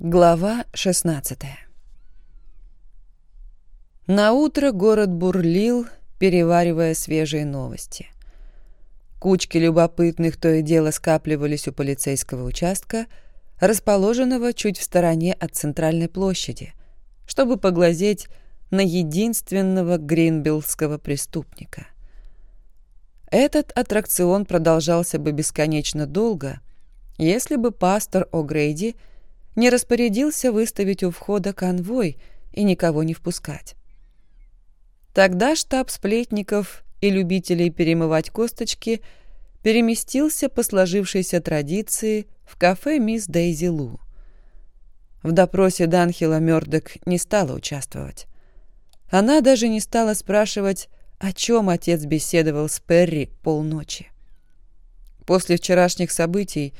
Глава 16 На утро город бурлил, переваривая свежие новости. Кучки любопытных то и дело скапливались у полицейского участка, расположенного чуть в стороне от центральной площади, чтобы поглазеть на единственного гринбиллского преступника. Этот аттракцион продолжался бы бесконечно долго, если бы пастор О'Грейди – не распорядился выставить у входа конвой и никого не впускать. Тогда штаб сплетников и любителей перемывать косточки переместился по сложившейся традиции в кафе «Мисс Дейзи Лу». В допросе Данхила Мёрдок не стала участвовать. Она даже не стала спрашивать, о чем отец беседовал с Перри полночи. После вчерашних событий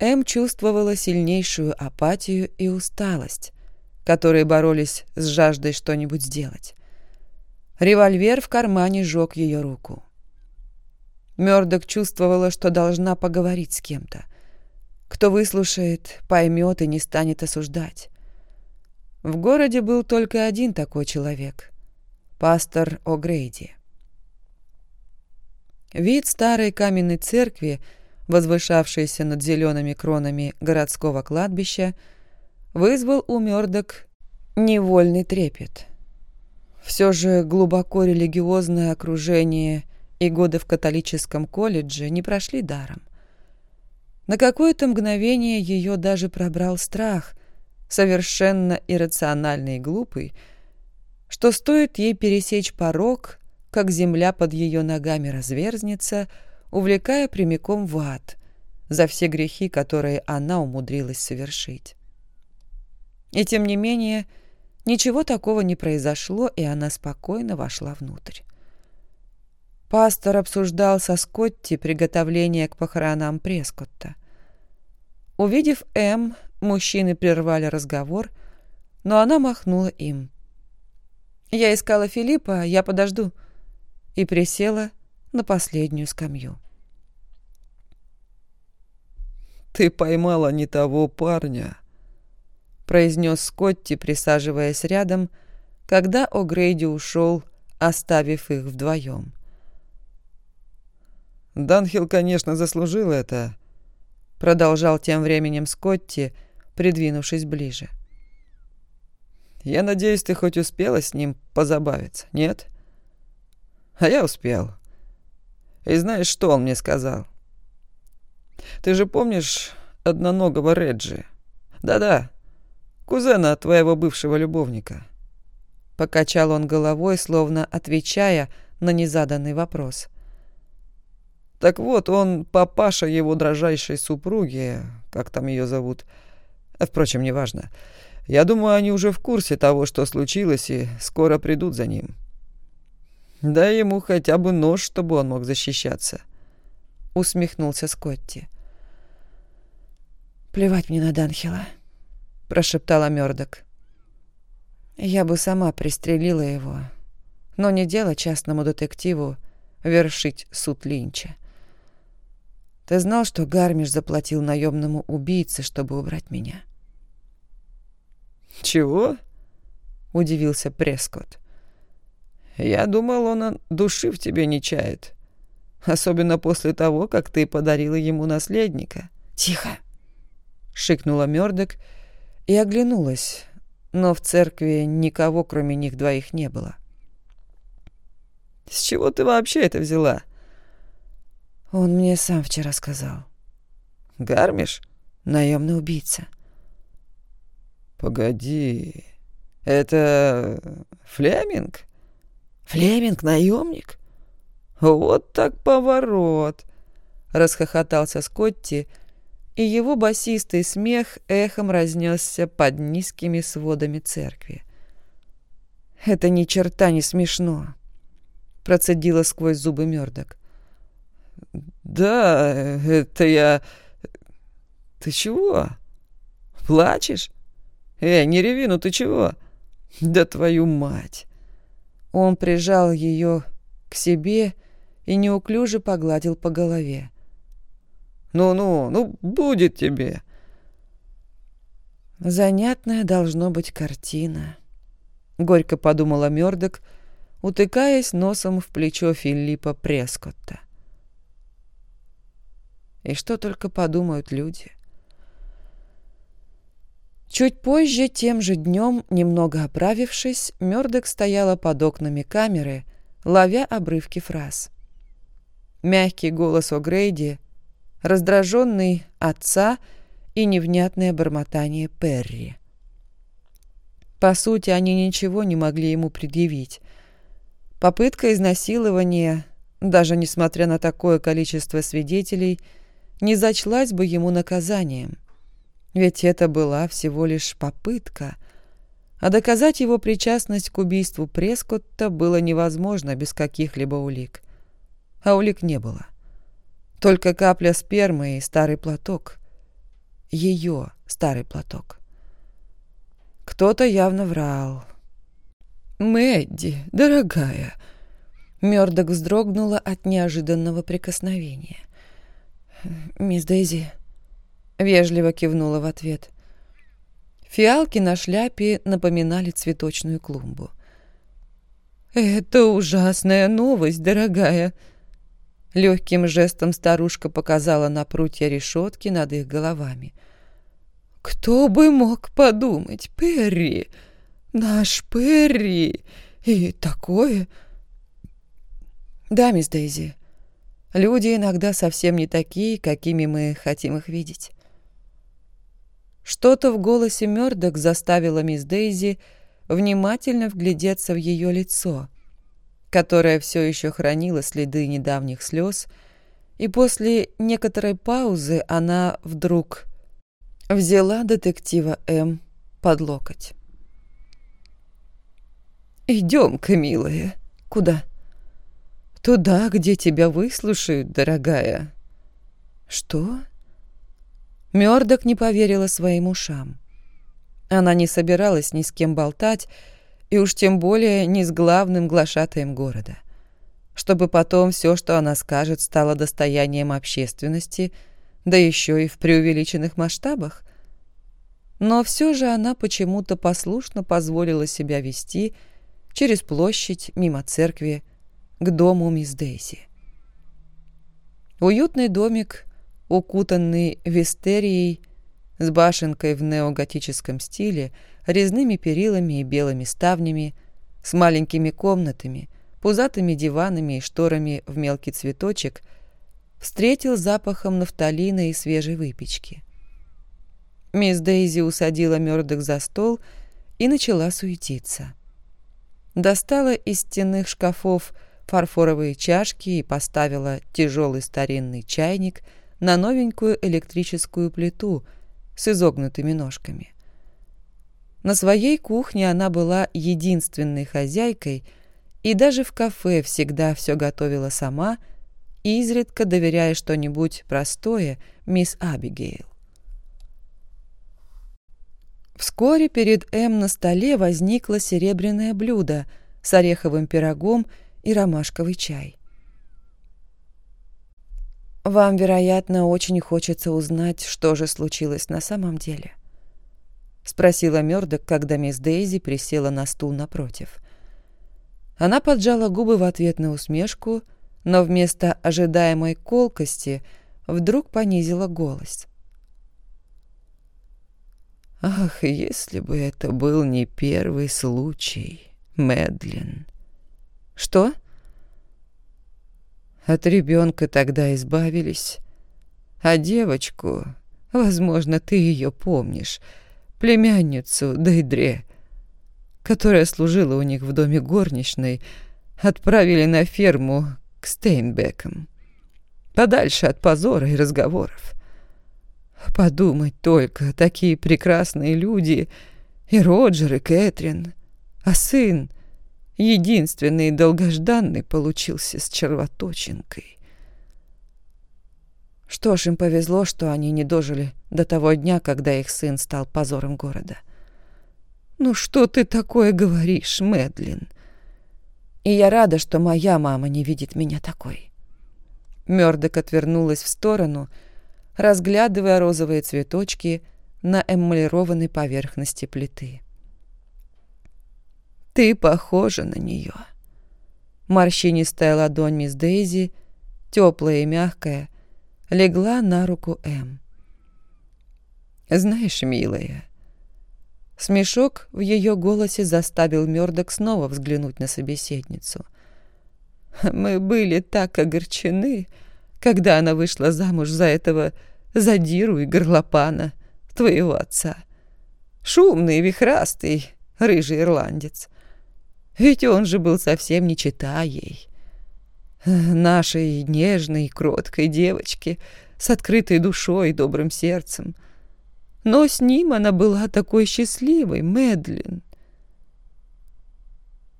М чувствовала сильнейшую апатию и усталость, которые боролись с жаждой что-нибудь сделать. Револьвер в кармане жег ее руку. Мёрдок чувствовала, что должна поговорить с кем-то. Кто выслушает, поймет и не станет осуждать. В городе был только один такой человек — пастор О'Грейди. Вид старой каменной церкви — возвышавшийся над зелеными кронами городского кладбища, вызвал у Мёрдок невольный трепет. Все же глубоко религиозное окружение и годы в католическом колледже не прошли даром. На какое-то мгновение ее даже пробрал страх, совершенно иррациональный и глупый, что стоит ей пересечь порог, как земля под ее ногами разверзнется — увлекая прямиком в ад за все грехи, которые она умудрилась совершить. И тем не менее, ничего такого не произошло, и она спокойно вошла внутрь. Пастор обсуждал со Скотти приготовление к похоронам Прескотта. Увидев М, мужчины прервали разговор, но она махнула им. «Я искала Филиппа, я подожду», и присела, на последнюю скамью. «Ты поймала не того парня», — произнес Скотти, присаживаясь рядом, когда О'Грейди ушел, оставив их вдвоем. «Данхил, конечно, заслужил это», — продолжал тем временем Скотти, придвинувшись ближе. «Я надеюсь, ты хоть успела с ним позабавиться, нет?» «А я успел. И знаешь, что он мне сказал? Ты же помнишь одноногого Реджи? Да-да, кузена твоего бывшего любовника. Покачал он головой, словно отвечая на незаданный вопрос. Так вот, он папаша его дрожайшей супруги, как там ее зовут. Впрочем, неважно. Я думаю, они уже в курсе того, что случилось, и скоро придут за ним. Дай ему хотя бы нож, чтобы он мог защищаться. Усмехнулся Скотти. «Плевать мне на Данхила», — прошептала Мёрдок. «Я бы сама пристрелила его, но не дело частному детективу вершить суд Линча. Ты знал, что Гармиш заплатил наемному убийце, чтобы убрать меня?» «Чего?» — удивился Прескотт. Я думал, он души в тебе не чает. Особенно после того, как ты подарила ему наследника. «Тихо!» — шикнула Мёрдок и оглянулась, но в церкви никого, кроме них двоих, не было. «С чего ты вообще это взяла?» «Он мне сам вчера сказал». «Гармиш?» «Наемный убийца». «Погоди, это Флеминг?» Флеминг наемник? Вот так поворот! Расхохотался Скотти, и его басистый смех эхом разнесся под низкими сводами церкви. «Это ни черта не смешно», — процедила сквозь зубы Мёрдок. «Да, это я... Ты чего? Плачешь? Эй, не реви, ну ты чего? Да твою мать!» Он прижал ее к себе и неуклюже погладил по голове. «Ну-ну, ну будет тебе!» Занятная должно быть картина, горько подумала Мёрдок, утыкаясь носом в плечо Филиппа Прескотта. И что только подумают люди. Чуть позже, тем же днем, немного оправившись, Мёрдок стояла под окнами камеры, ловя обрывки фраз. Мягкий голос О'Грейди, раздраженный отца и невнятное бормотание Перри. По сути, они ничего не могли ему предъявить. Попытка изнасилования, даже несмотря на такое количество свидетелей, не зачлась бы ему наказанием – ведь это была всего лишь попытка, а доказать его причастность к убийству Прескотта было невозможно без каких-либо улик. А улик не было. Только капля спермы и старый платок. Ее старый платок. Кто-то явно врал. «Мэдди, дорогая!» Мёрдок вздрогнула от неожиданного прикосновения. «Мисс Дейзи...» Вежливо кивнула в ответ. Фиалки на шляпе напоминали цветочную клумбу. «Это ужасная новость, дорогая!» Легким жестом старушка показала на прутья решетки над их головами. «Кто бы мог подумать, Перри! Наш Перри! И такое...» «Да, мисс Дейзи, люди иногда совсем не такие, какими мы хотим их видеть. Что-то в голосе Мёрдок заставило мисс Дейзи внимательно вглядеться в ее лицо, которое все еще хранило следы недавних слез, и после некоторой паузы она вдруг взяла детектива М под локоть. «Идем-ка, милая. Куда?» «Туда, где тебя выслушают, дорогая». «Что?» Мёрдок не поверила своим ушам. Она не собиралась ни с кем болтать, и уж тем более не с главным глашатаем города. Чтобы потом все, что она скажет, стало достоянием общественности, да еще и в преувеличенных масштабах. Но все же она почему-то послушно позволила себя вести через площадь мимо церкви к дому мисс Дейзи. Уютный домик укутанный вистерией, с башенкой в неоготическом стиле, резными перилами и белыми ставнями, с маленькими комнатами, пузатыми диванами и шторами в мелкий цветочек, встретил запахом нафталина и свежей выпечки. Мисс Дейзи усадила Мёрдок за стол и начала суетиться. Достала из стенных шкафов фарфоровые чашки и поставила тяжелый старинный чайник – на новенькую электрическую плиту с изогнутыми ножками. На своей кухне она была единственной хозяйкой и даже в кафе всегда все готовила сама, изредка доверяя что-нибудь простое мисс Абигейл. Вскоре перед М на столе возникло серебряное блюдо с ореховым пирогом и ромашковый чай. Вам, вероятно, очень хочется узнать, что же случилось на самом деле. Спросила Мёрдок, когда мисс Дейзи присела на стул напротив. Она поджала губы в ответ на усмешку, но вместо ожидаемой колкости вдруг понизила голос. «Ах, если бы это был не первый случай, Мэдлин!» «Что?» От ребенка тогда избавились. А девочку, возможно, ты ее помнишь, племянницу Дейдре, которая служила у них в доме горничной, отправили на ферму к Стейнбекам, подальше от позора и разговоров. Подумать только, такие прекрасные люди, и Роджер, и Кэтрин, а сын единственный долгожданный получился с червоточинкой. Что ж, им повезло, что они не дожили до того дня, когда их сын стал позором города. «Ну что ты такое говоришь, Мэдлин?» «И я рада, что моя мама не видит меня такой». Мёрдок отвернулась в сторону, разглядывая розовые цветочки, на эмалированной поверхности плиты. «Ты похожа на нее». Морщинистая ладонь мисс Дейзи, теплая и мягкая, легла на руку М. «Знаешь, милая...» Смешок в ее голосе заставил Мёрдок снова взглянуть на собеседницу. «Мы были так огорчены, когда она вышла замуж за этого задиру и горлопана, твоего отца. Шумный, вихрастый, рыжий ирландец. Ведь он же был совсем не чита ей. Нашей нежной, кроткой девочке с открытой душой и добрым сердцем. Но с ним она была такой счастливой, Мэдлин.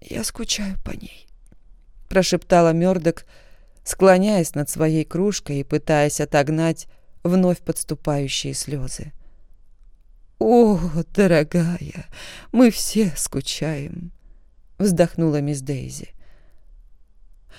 «Я скучаю по ней», — прошептала Мёрдок, склоняясь над своей кружкой и пытаясь отогнать вновь подступающие слезы. «О, дорогая, мы все скучаем», — вздохнула мисс Дейзи.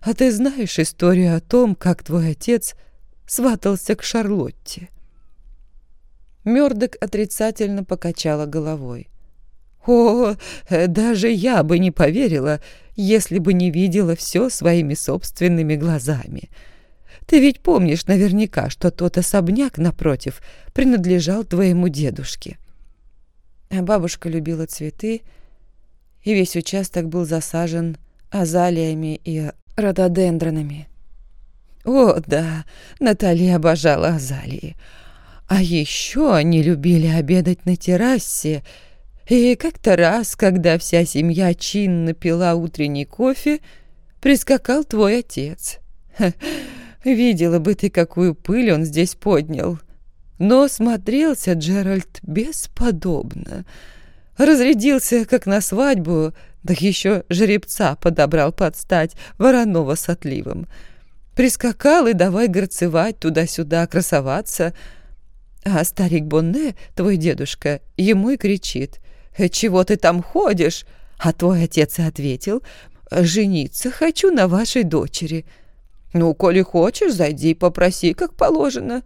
«А ты знаешь историю о том, как твой отец сватался к Шарлотте?» Мёрдок отрицательно покачала головой. «О, даже я бы не поверила, если бы не видела все своими собственными глазами. Ты ведь помнишь наверняка, что тот особняк напротив принадлежал твоему дедушке». А бабушка любила цветы, и весь участок был засажен азалиями и рододендронами. О, да, Наталья обожала азалии. А еще они любили обедать на террасе, и как-то раз, когда вся семья чинно пила утренний кофе, прискакал твой отец. Видела бы ты, какую пыль он здесь поднял. Но смотрелся Джеральд бесподобно. Разрядился, как на свадьбу, да еще жеребца подобрал под стать, вороного с отливом. Прискакал и давай горцевать туда-сюда, красоваться. А старик Бонне, твой дедушка, ему и кричит. «Чего ты там ходишь?» А твой отец и ответил. «Жениться хочу на вашей дочери». «Ну, коли хочешь, зайди и попроси, как положено».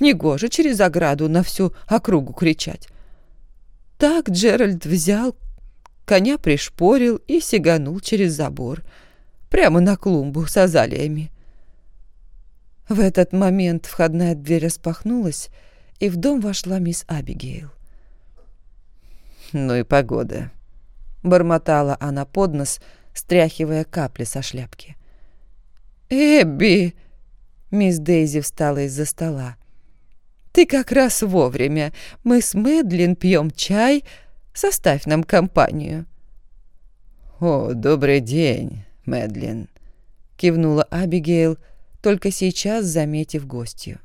Негоже через ограду на всю округу кричать. Так Джеральд взял, коня пришпорил и сиганул через забор, прямо на клумбу с азалиями. В этот момент входная дверь распахнулась, и в дом вошла мисс Абигейл. «Ну и погода», — бормотала она под нос, стряхивая капли со шляпки. «Эбби!» — мисс Дейзи встала из-за стола. Ты как раз вовремя. Мы с Мэдлин пьем чай. Составь нам компанию». «О, добрый день, Мэдлин», — кивнула Абигейл, только сейчас заметив гостью.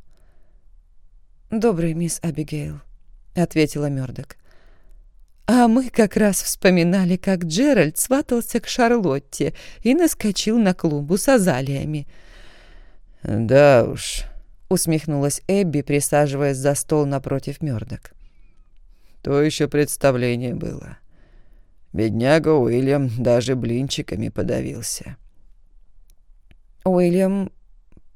«Добрый, мисс Абигейл», — ответила Мёрдок. «А мы как раз вспоминали, как Джеральд сватался к Шарлотте и наскочил на клумбу с азалиями». «Да уж», усмехнулась Эбби, присаживаясь за стол напротив Мёрдок. То еще представление было. Бедняга Уильям даже блинчиками подавился. «Уильям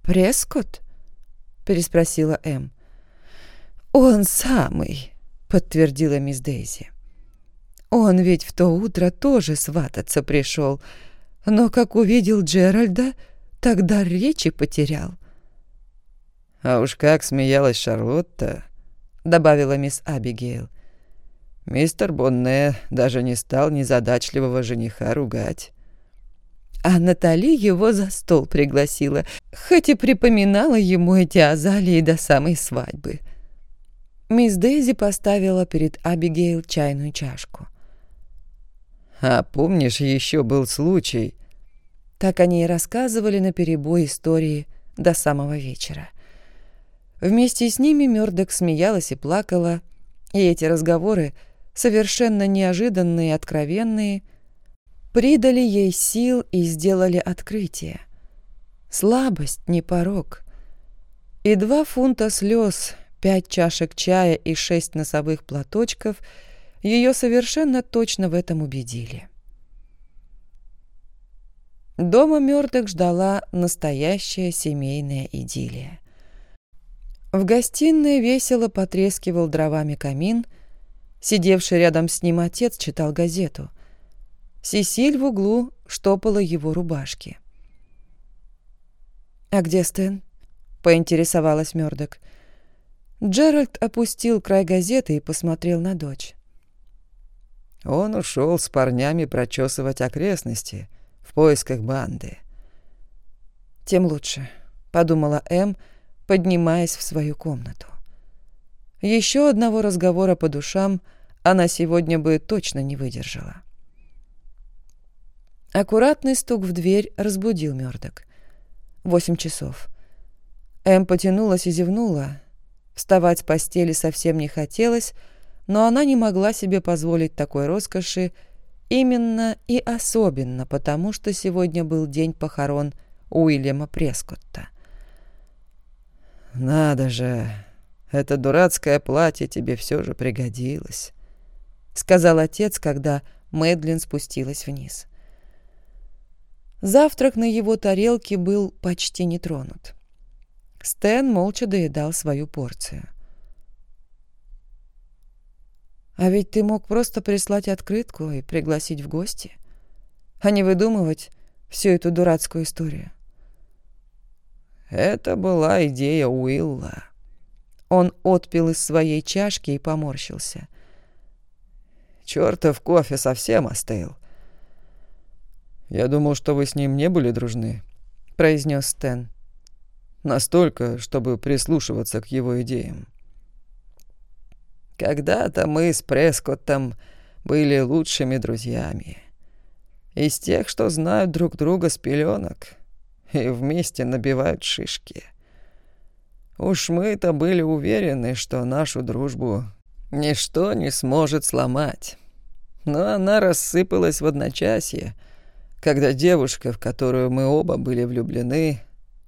Прескотт?» — переспросила Эм. «Он самый», — подтвердила мисс Дейзи. «Он ведь в то утро тоже свататься пришел, но как увидел Джеральда, тогда речи потерял. А уж как смеялась Шарлотта, добавила мисс Абигейл. Мистер Бонне даже не стал незадачливого жениха ругать. А Натали его за стол пригласила, хоть и припоминала ему эти азалии до самой свадьбы. Мисс Дейзи поставила перед Абигейл чайную чашку. «А помнишь, еще был случай...» Так они и рассказывали наперебой истории до самого вечера. Вместе с ними Мёрдок смеялась и плакала, и эти разговоры, совершенно неожиданные и откровенные, придали ей сил и сделали открытие. Слабость не порог. И два фунта слез, пять чашек чая и шесть носовых платочков ее совершенно точно в этом убедили. Дома Мёрдок ждала настоящая семейная идиллия. В гостиной весело потрескивал дровами камин. Сидевший рядом с ним отец читал газету. Сесиль в углу штопала его рубашки. «А где Стэн?» — поинтересовалась Мёрдок. Джеральд опустил край газеты и посмотрел на дочь. Он ушел с парнями прочесывать окрестности в поисках банды. «Тем лучше», — подумала Эм, — поднимаясь в свою комнату. Еще одного разговора по душам она сегодня бы точно не выдержала. Аккуратный стук в дверь разбудил Мёрдок. Восемь часов. Эм потянулась и зевнула. Вставать с постели совсем не хотелось, но она не могла себе позволить такой роскоши именно и особенно потому, что сегодня был день похорон Уильяма Прескотта. «Надо же, это дурацкое платье тебе все же пригодилось», — сказал отец, когда Мэдлин спустилась вниз. Завтрак на его тарелке был почти не тронут. Стэн молча доедал свою порцию. «А ведь ты мог просто прислать открытку и пригласить в гости, а не выдумывать всю эту дурацкую историю». Это была идея Уилла. Он отпил из своей чашки и поморщился. Чёртов кофе совсем остыл. «Я думал, что вы с ним не были дружны», — произнес Стэн. «Настолько, чтобы прислушиваться к его идеям». «Когда-то мы с Прескоттом были лучшими друзьями. Из тех, что знают друг друга с пеленок и вместе набивают шишки. Уж мы-то были уверены, что нашу дружбу ничто не сможет сломать. Но она рассыпалась в одночасье, когда девушка, в которую мы оба были влюблены,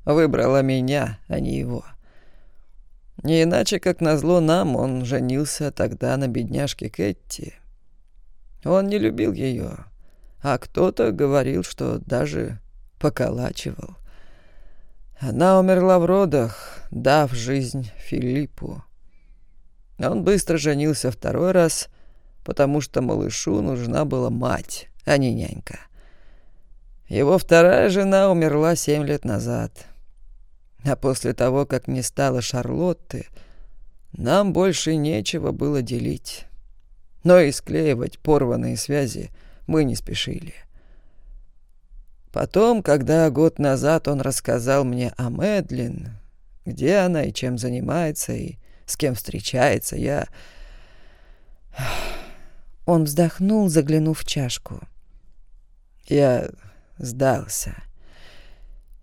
выбрала меня, а не его. Не иначе, как назло нам, он женился тогда на бедняжке Кэтти. Он не любил ее, а кто-то говорил, что даже поколачивал. Она умерла в родах, дав жизнь Филиппу. Он быстро женился второй раз, потому что малышу нужна была мать, а не нянька. Его вторая жена умерла семь лет назад. А после того, как не стало Шарлотты, нам больше нечего было делить. Но и склеивать порванные связи мы не спешили. Потом, когда год назад он рассказал мне о Мэдлин, где она и чем занимается, и с кем встречается, я... Он вздохнул, заглянув в чашку. Я сдался.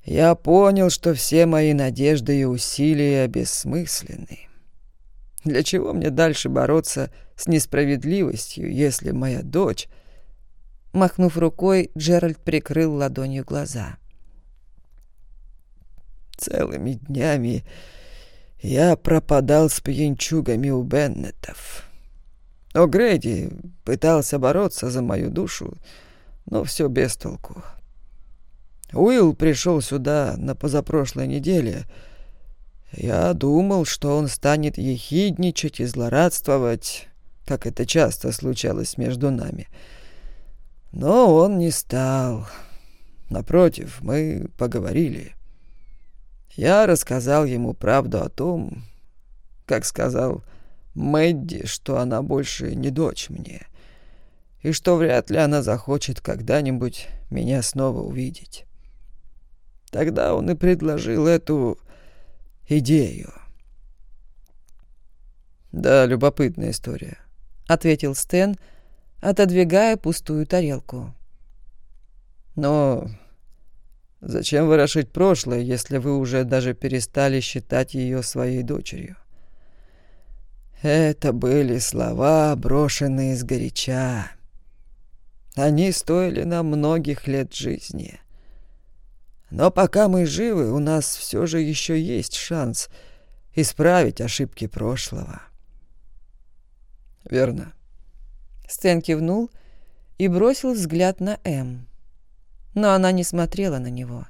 Я понял, что все мои надежды и усилия бессмысленны. Для чего мне дальше бороться с несправедливостью, если моя дочь Махнув рукой, Джеральд прикрыл ладонью глаза. «Целыми днями я пропадал с пьянчугами у Беннетов. О'Грейди пытался бороться за мою душу, но все без толку. Уилл пришел сюда на позапрошлой неделе. Я думал, что он станет ехидничать и злорадствовать, как это часто случалось между нами». Но он не стал. Напротив, мы поговорили. Я рассказал ему правду о том, как сказал Мэдди, что она больше не дочь мне, и что вряд ли она захочет когда-нибудь меня снова увидеть. Тогда он и предложил эту идею. «Да, любопытная история», — ответил Стэн, — отодвигая пустую тарелку. «Но зачем ворошить прошлое, если вы уже даже перестали считать ее своей дочерью?» Это были слова, брошенные сгоряча. Они стоили нам многих лет жизни. Но пока мы живы, у нас все же еще есть шанс исправить ошибки прошлого. Верно. Стэн кивнул и бросил взгляд на М. Но она не смотрела на него.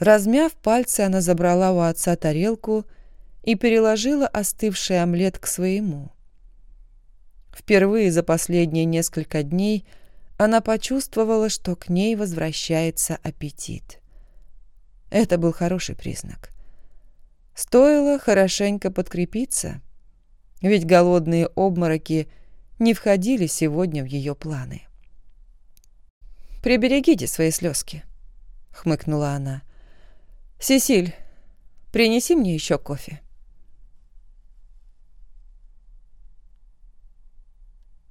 Размяв пальцы, она забрала у отца тарелку и переложила остывший омлет к своему. Впервые за последние несколько дней она почувствовала, что к ней возвращается аппетит. Это был хороший признак. Стоило хорошенько подкрепиться, ведь голодные обмороки не входили сегодня в ее планы. «Приберегите свои слезки», — хмыкнула она. «Сесиль, принеси мне еще кофе».